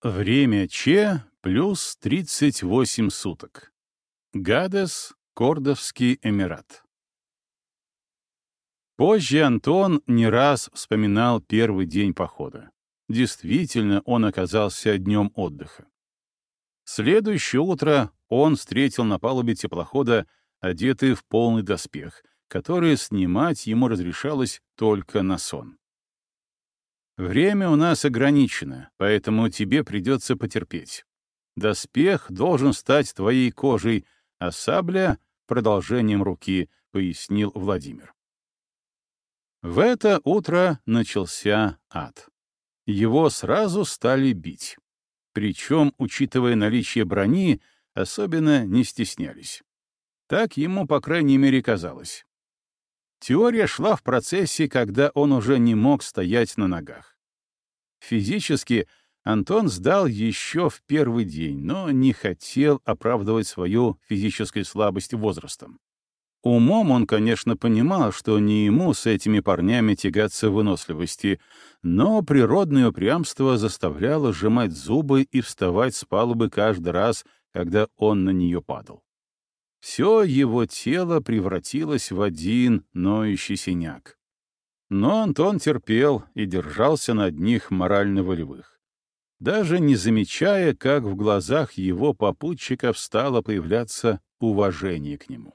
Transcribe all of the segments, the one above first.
Время Че плюс 38 суток. Гадес, Кордовский Эмират. Позже Антон не раз вспоминал первый день похода. Действительно, он оказался днем отдыха. Следующее утро он встретил на палубе теплохода, одетый в полный доспех, который снимать ему разрешалось только на сон. «Время у нас ограничено, поэтому тебе придется потерпеть. Доспех должен стать твоей кожей, а сабля — продолжением руки», — пояснил Владимир. В это утро начался ад. Его сразу стали бить. Причем, учитывая наличие брони, особенно не стеснялись. Так ему, по крайней мере, казалось. Теория шла в процессе, когда он уже не мог стоять на ногах. Физически Антон сдал еще в первый день, но не хотел оправдывать свою физическую слабость возрастом. Умом он, конечно, понимал, что не ему с этими парнями тягаться выносливости, но природное упрямство заставляло сжимать зубы и вставать с палубы каждый раз, когда он на нее падал. Все его тело превратилось в один ноющий синяк. Но Антон терпел и держался на одних морально-волевых. Даже не замечая, как в глазах его попутчиков стало появляться уважение к нему.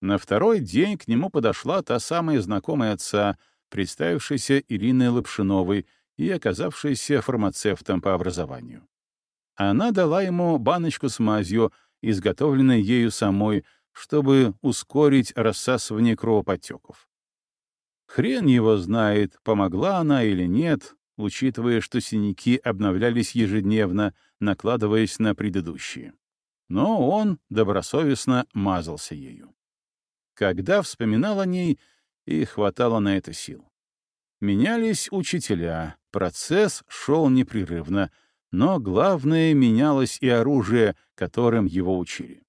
На второй день к нему подошла та самая знакомая отца, представившаяся Ириной Лапшиновой и оказавшаяся фармацевтом по образованию. Она дала ему баночку с мазью, изготовленной ею самой, чтобы ускорить рассасывание кровоподтеков. Хрен его знает, помогла она или нет, учитывая, что синяки обновлялись ежедневно, накладываясь на предыдущие. Но он добросовестно мазался ею. Когда вспоминал о ней, и хватало на это сил. Менялись учителя, процесс шел непрерывно, но главное — менялось и оружие, которым его учили.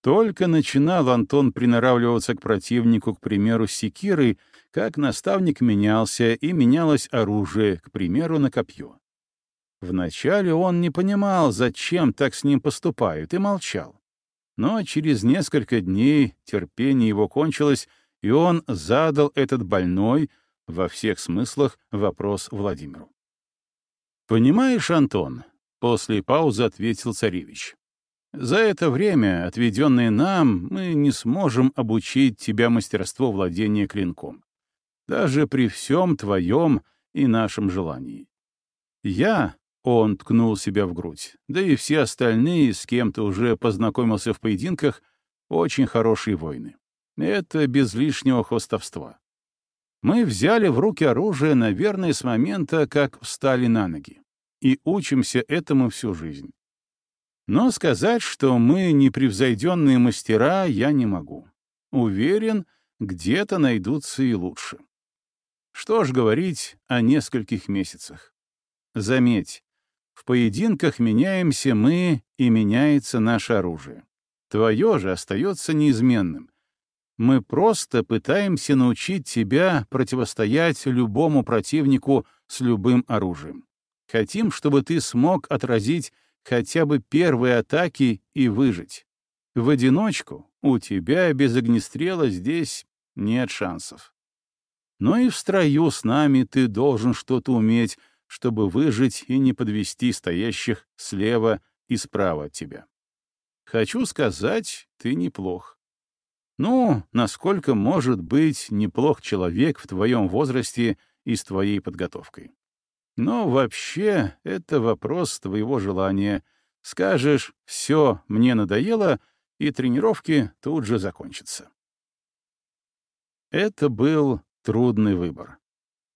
Только начинал Антон приноравливаться к противнику, к примеру, секирой, как наставник менялся, и менялось оружие, к примеру, на копье. Вначале он не понимал, зачем так с ним поступают, и молчал. Но через несколько дней терпение его кончилось, и он задал этот больной, во всех смыслах, вопрос Владимиру. «Понимаешь, Антон?» — после паузы ответил царевич. «За это время, отведенное нам, мы не сможем обучить тебя мастерству владения клинком, даже при всем твоем и нашем желании. Я, он ткнул себя в грудь. Да и все остальные, с кем ты уже познакомился в поединках, очень хорошие воины. Это без лишнего хвостовства. Мы взяли в руки оружие, наверное, с момента, как встали на ноги. И учимся этому всю жизнь. Но сказать, что мы непревзойденные мастера, я не могу. Уверен, где-то найдутся и лучше. Что ж говорить о нескольких месяцах. Заметь, в поединках меняемся мы, и меняется наше оружие. Твое же остается неизменным. Мы просто пытаемся научить тебя противостоять любому противнику с любым оружием. Хотим, чтобы ты смог отразить хотя бы первые атаки и выжить. В одиночку у тебя без огнестрела здесь нет шансов. Но и в строю с нами ты должен что-то уметь, чтобы выжить и не подвести стоящих слева и справа от тебя. Хочу сказать, ты неплох. Ну, насколько может быть неплох человек в твоем возрасте и с твоей подготовкой. Но вообще это вопрос твоего желания. Скажешь «все, мне надоело», и тренировки тут же закончатся. Это был трудный выбор.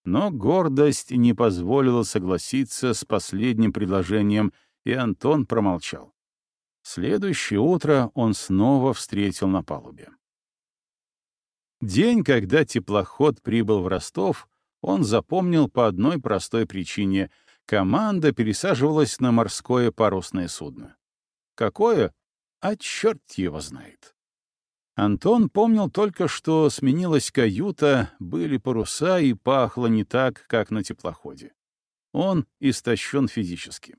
Но гордость не позволила согласиться с последним предложением, и Антон промолчал. Следующее утро он снова встретил на палубе. День, когда теплоход прибыл в Ростов, он запомнил по одной простой причине — команда пересаживалась на морское парусное судно. Какое? А черт его знает. Антон помнил только, что сменилась каюта, были паруса и пахло не так, как на теплоходе. он истощен физически.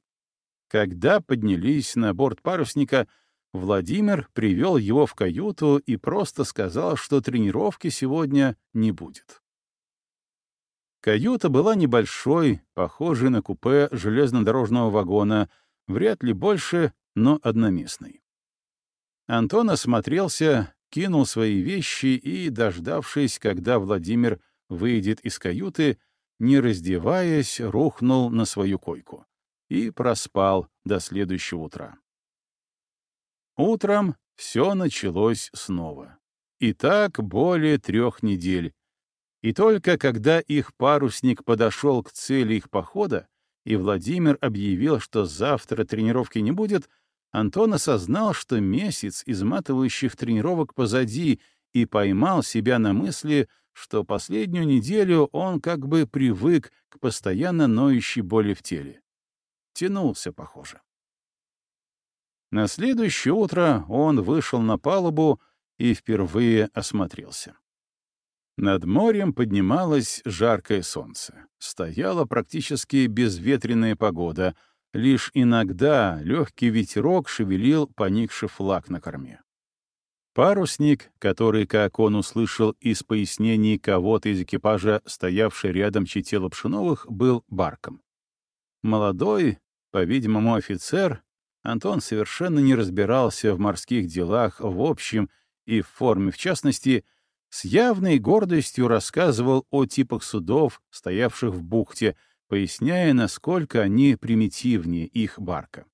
Когда поднялись на борт парусника, Владимир привел его в каюту и просто сказал, что тренировки сегодня не будет. Каюта была небольшой, похожей на купе железнодорожного вагона, вряд ли больше, но одноместной. Антон осмотрелся, кинул свои вещи и, дождавшись, когда Владимир выйдет из каюты, не раздеваясь, рухнул на свою койку и проспал до следующего утра. Утром все началось снова. И так более трех недель. И только когда их парусник подошел к цели их похода, и Владимир объявил, что завтра тренировки не будет, Антон осознал, что месяц изматывающих тренировок позади, и поймал себя на мысли, что последнюю неделю он как бы привык к постоянно ноющей боли в теле. Тянулся, похоже. На следующее утро он вышел на палубу и впервые осмотрелся. Над морем поднималось жаркое солнце. Стояла практически безветренная погода, лишь иногда легкий ветерок шевелил поникший флаг на корме. Парусник, который, как он услышал из пояснений кого-то из экипажа, стоявший рядом Чите Пшеновых, был барком. Молодой, по-видимому, офицер, Антон совершенно не разбирался в морских делах в общем и в форме в частности, с явной гордостью рассказывал о типах судов, стоявших в бухте, поясняя, насколько они примитивнее их барка.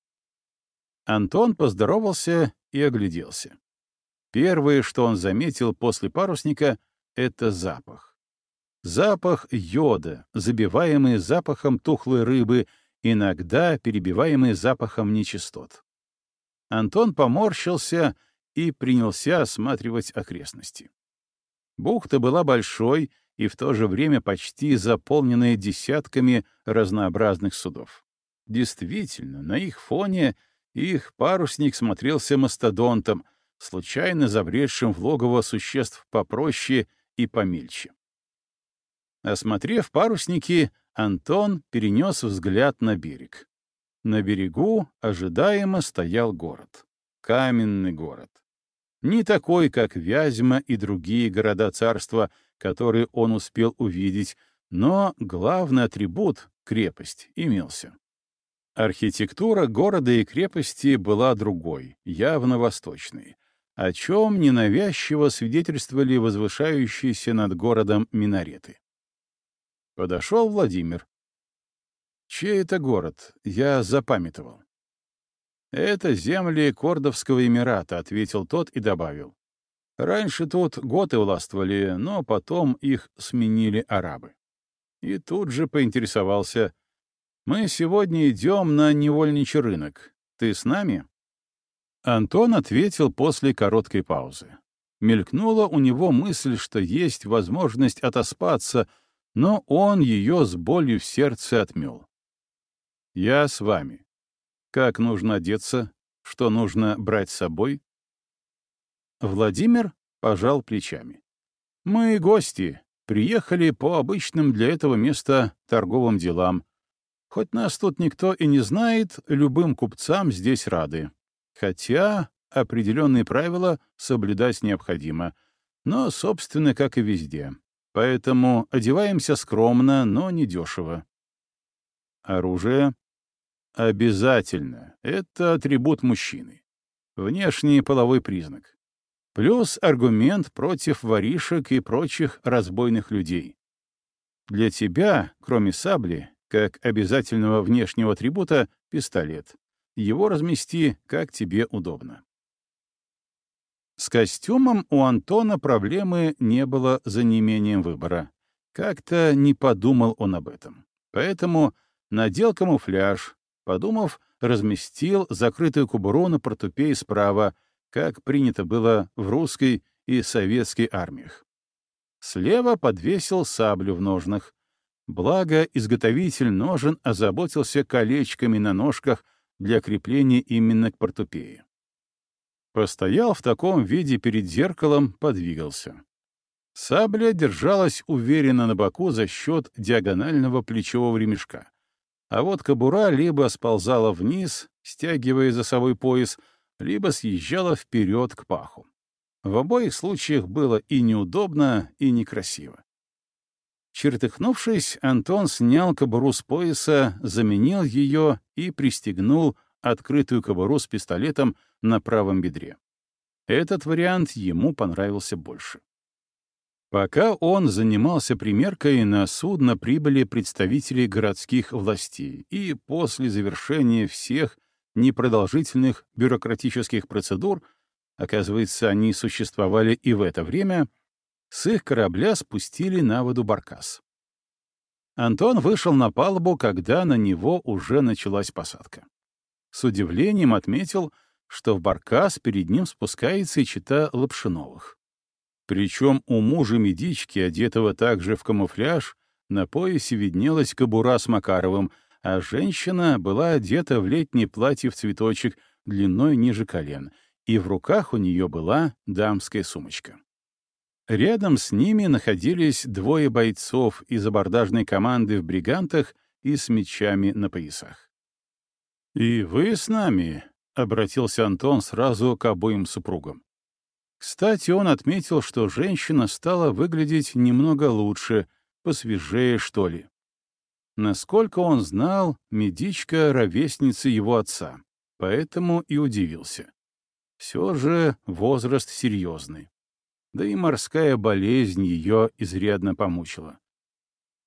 Антон поздоровался и огляделся. Первое, что он заметил после парусника, — это запах. Запах йода, забиваемый запахом тухлой рыбы — иногда перебиваемые запахом нечистот. Антон поморщился и принялся осматривать окрестности. Бухта была большой и в то же время почти заполненная десятками разнообразных судов. Действительно, на их фоне их парусник смотрелся мастодонтом, случайно забредшим в логово существ попроще и помельче. Осмотрев парусники, Антон перенес взгляд на берег. На берегу ожидаемо стоял город. Каменный город. Не такой, как Вязьма и другие города царства, которые он успел увидеть, но главный атрибут — крепость — имелся. Архитектура города и крепости была другой, явно восточной, о чем ненавязчиво свидетельствовали возвышающиеся над городом минареты. Подошел Владимир. Чей это город? Я запамятовал. Это земли Кордовского Эмирата, ответил тот и добавил. Раньше тут готы властвовали, но потом их сменили арабы. И тут же поинтересовался. Мы сегодня идем на невольничий рынок. Ты с нами? Антон ответил после короткой паузы. Мелькнула у него мысль, что есть возможность отоспаться — но он ее с болью в сердце отмел. «Я с вами. Как нужно одеться? Что нужно брать с собой?» Владимир пожал плечами. «Мы гости, приехали по обычным для этого места торговым делам. Хоть нас тут никто и не знает, любым купцам здесь рады. Хотя определенные правила соблюдать необходимо, но, собственно, как и везде. Поэтому одеваемся скромно, но не дешево. Оружие? Обязательно. Это атрибут мужчины. Внешний половой признак. Плюс аргумент против воришек и прочих разбойных людей. Для тебя, кроме сабли, как обязательного внешнего атрибута, пистолет. Его размести, как тебе удобно. С костюмом у Антона проблемы не было за неимением выбора. Как-то не подумал он об этом. Поэтому надел камуфляж, подумав, разместил закрытую кобуру на портупее справа, как принято было в русской и советской армиях. Слева подвесил саблю в ножнах. Благо, изготовитель ножен озаботился колечками на ножках для крепления именно к портупее. Постоял в таком виде перед зеркалом, подвигался. Сабля держалась уверенно на боку за счет диагонального плечевого ремешка. а вот кобура либо сползала вниз, стягивая за собой пояс, либо съезжала вперед к паху. В обоих случаях было и неудобно, и некрасиво. Чертыхнувшись, Антон снял кобуру с пояса, заменил ее и пристегнул открытую кобуру с пистолетом на правом бедре. Этот вариант ему понравился больше. Пока он занимался примеркой, на судно прибыли представители городских властей, и после завершения всех непродолжительных бюрократических процедур, оказывается, они существовали и в это время, с их корабля спустили на воду баркас. Антон вышел на палубу, когда на него уже началась посадка. С удивлением отметил, что в баркас перед ним спускается и чита Лапшиновых. Причем у мужа медички, одетого также в камуфляж, на поясе виднелась кобура с Макаровым, а женщина была одета в летнее платье в цветочек длиной ниже колен, и в руках у нее была дамская сумочка. Рядом с ними находились двое бойцов из абордажной команды в бригантах и с мечами на поясах. «И вы с нами?» — обратился Антон сразу к обоим супругам. Кстати, он отметил, что женщина стала выглядеть немного лучше, посвежее, что ли. Насколько он знал, медичка — ровесница его отца, поэтому и удивился. Все же возраст серьезный. Да и морская болезнь ее изрядно помучила.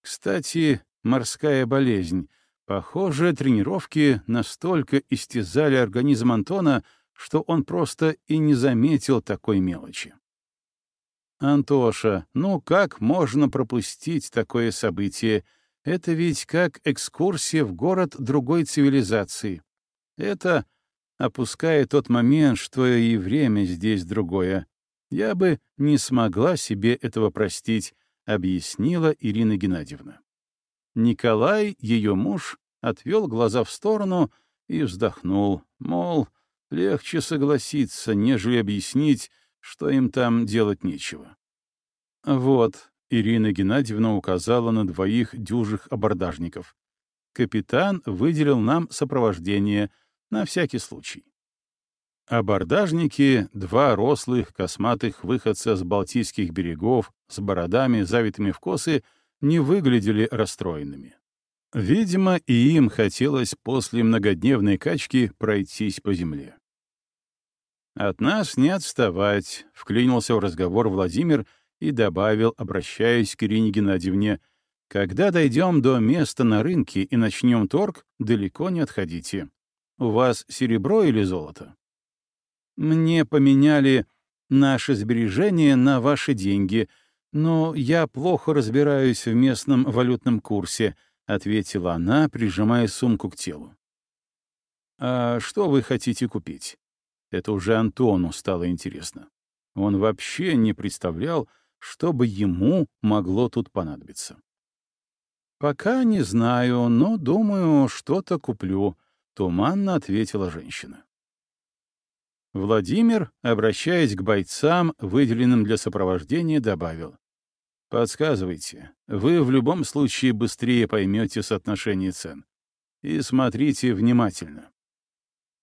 Кстати, морская болезнь. Похоже, тренировки настолько истязали организм Антона, что он просто и не заметил такой мелочи. «Антоша, ну как можно пропустить такое событие? Это ведь как экскурсия в город другой цивилизации. Это, опуская тот момент, что и время здесь другое, я бы не смогла себе этого простить», — объяснила Ирина Геннадьевна. Николай, ее муж, отвел глаза в сторону и вздохнул, мол, Легче согласиться, нежели объяснить, что им там делать нечего. Вот, Ирина Геннадьевна указала на двоих дюжих абордажников. Капитан выделил нам сопровождение на всякий случай. Абордажники — два рослых, косматых выходца с Балтийских берегов, с бородами, завитыми в косы, не выглядели расстроенными. Видимо, и им хотелось после многодневной качки пройтись по земле. «От нас не отставать», — вклинился в разговор Владимир и добавил, обращаясь к Ирине Геннадьевне, «Когда дойдем до места на рынке и начнем торг, далеко не отходите. У вас серебро или золото?» «Мне поменяли наши сбережения на ваши деньги, но я плохо разбираюсь в местном валютном курсе», — ответила она, прижимая сумку к телу. «А что вы хотите купить?» Это уже Антону стало интересно. Он вообще не представлял, что бы ему могло тут понадобиться. «Пока не знаю, но, думаю, что-то куплю», — туманно ответила женщина. Владимир, обращаясь к бойцам, выделенным для сопровождения, добавил. Подсказывайте. Вы в любом случае быстрее поймете соотношение цен. И смотрите внимательно.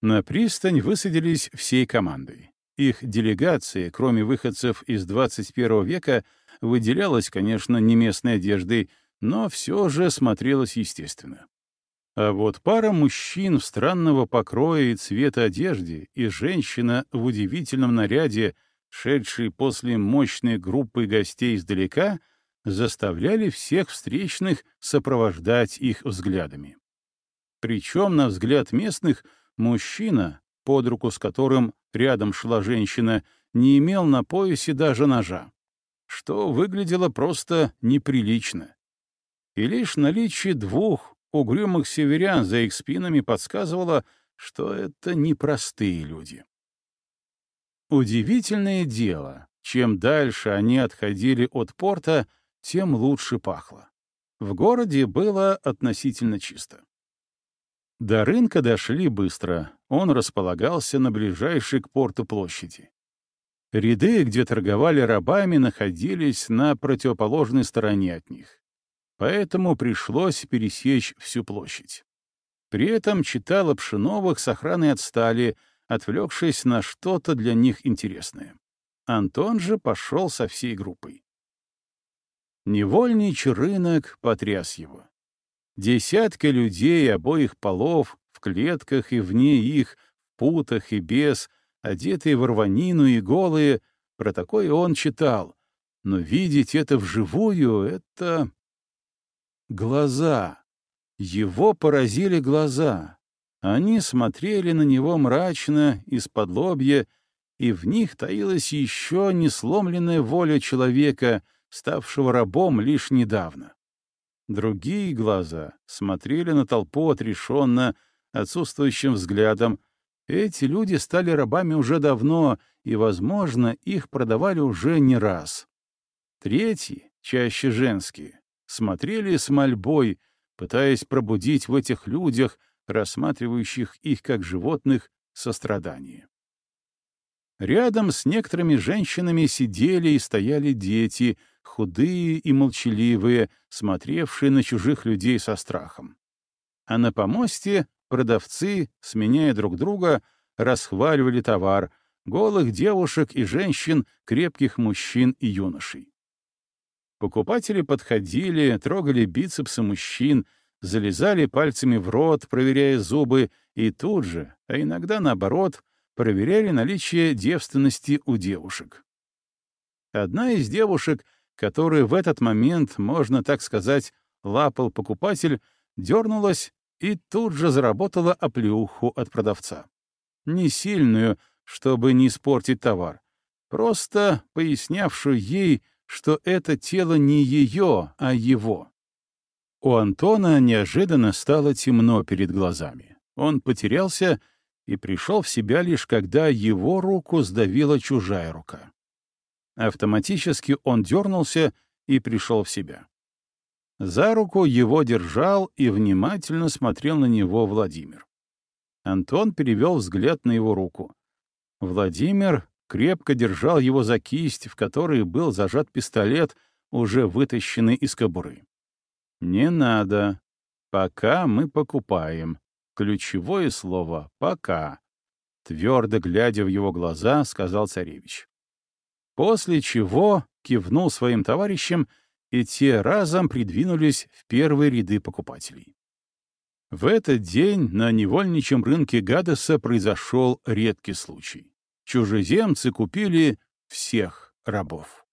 На пристань высадились всей командой. Их делегация, кроме выходцев из 21 века, выделялась, конечно, не местной одеждой, но все же смотрелась естественно. А вот пара мужчин в странного покроя и цвета одежды и женщина в удивительном наряде шедшие после мощной группы гостей издалека, заставляли всех встречных сопровождать их взглядами. Причем, на взгляд местных, мужчина, под руку с которым рядом шла женщина, не имел на поясе даже ножа, что выглядело просто неприлично. И лишь наличие двух угрюмых северян за их спинами подсказывало, что это непростые люди. Удивительное дело, чем дальше они отходили от порта, тем лучше пахло. В городе было относительно чисто. До рынка дошли быстро, он располагался на ближайшей к порту площади. Ряды, где торговали рабами, находились на противоположной стороне от них. поэтому пришлось пересечь всю площадь. При этом читала Пшеновых с охраной отстали, отвлекшись на что-то для них интересное. Антон же пошел со всей группой. Невольничий рынок потряс его. Десятка людей обоих полов клетках и вне их, путах и без, одетые в рванину и голые, про такое он читал. Но видеть это вживую — это... Глаза. Его поразили глаза. Они смотрели на него мрачно, из-под лобья, и в них таилась еще несломленная воля человека, ставшего рабом лишь недавно. Другие глаза смотрели на толпу отрешенно, отсутствующим взглядом. Эти люди стали рабами уже давно, и, возможно, их продавали уже не раз. Третьи, чаще женские, смотрели с мольбой, пытаясь пробудить в этих людях, рассматривающих их как животных, сострадание. Рядом с некоторыми женщинами сидели и стояли дети, худые и молчаливые, смотревшие на чужих людей со страхом. А на помосте продавцы, сменяя друг друга, расхваливали товар — голых девушек и женщин, крепких мужчин и юношей. Покупатели подходили, трогали бицепсы мужчин, залезали пальцами в рот, проверяя зубы, и тут же, а иногда наоборот, проверяли наличие девственности у девушек. Одна из девушек, которую в этот момент, можно так сказать, лапал покупатель, дернулась и тут же заработала оплеуху от продавца. Не сильную, чтобы не испортить товар, просто пояснявшую ей, что это тело не ее, а его. У Антона неожиданно стало темно перед глазами. Он потерялся и пришел в себя лишь когда его руку сдавила чужая рука. Автоматически он дернулся и пришел в себя. За руку его держал и внимательно смотрел на него Владимир. Антон перевел взгляд на его руку. Владимир крепко держал его за кисть, в которой был зажат пистолет, уже вытащенный из кобуры. «Не надо. Пока мы покупаем. Ключевое слово «пока», — твердо глядя в его глаза, сказал царевич. После чего кивнул своим товарищам, и те разом придвинулись в первые ряды покупателей. В этот день на невольничьем рынке Гадеса произошел редкий случай. Чужеземцы купили всех рабов.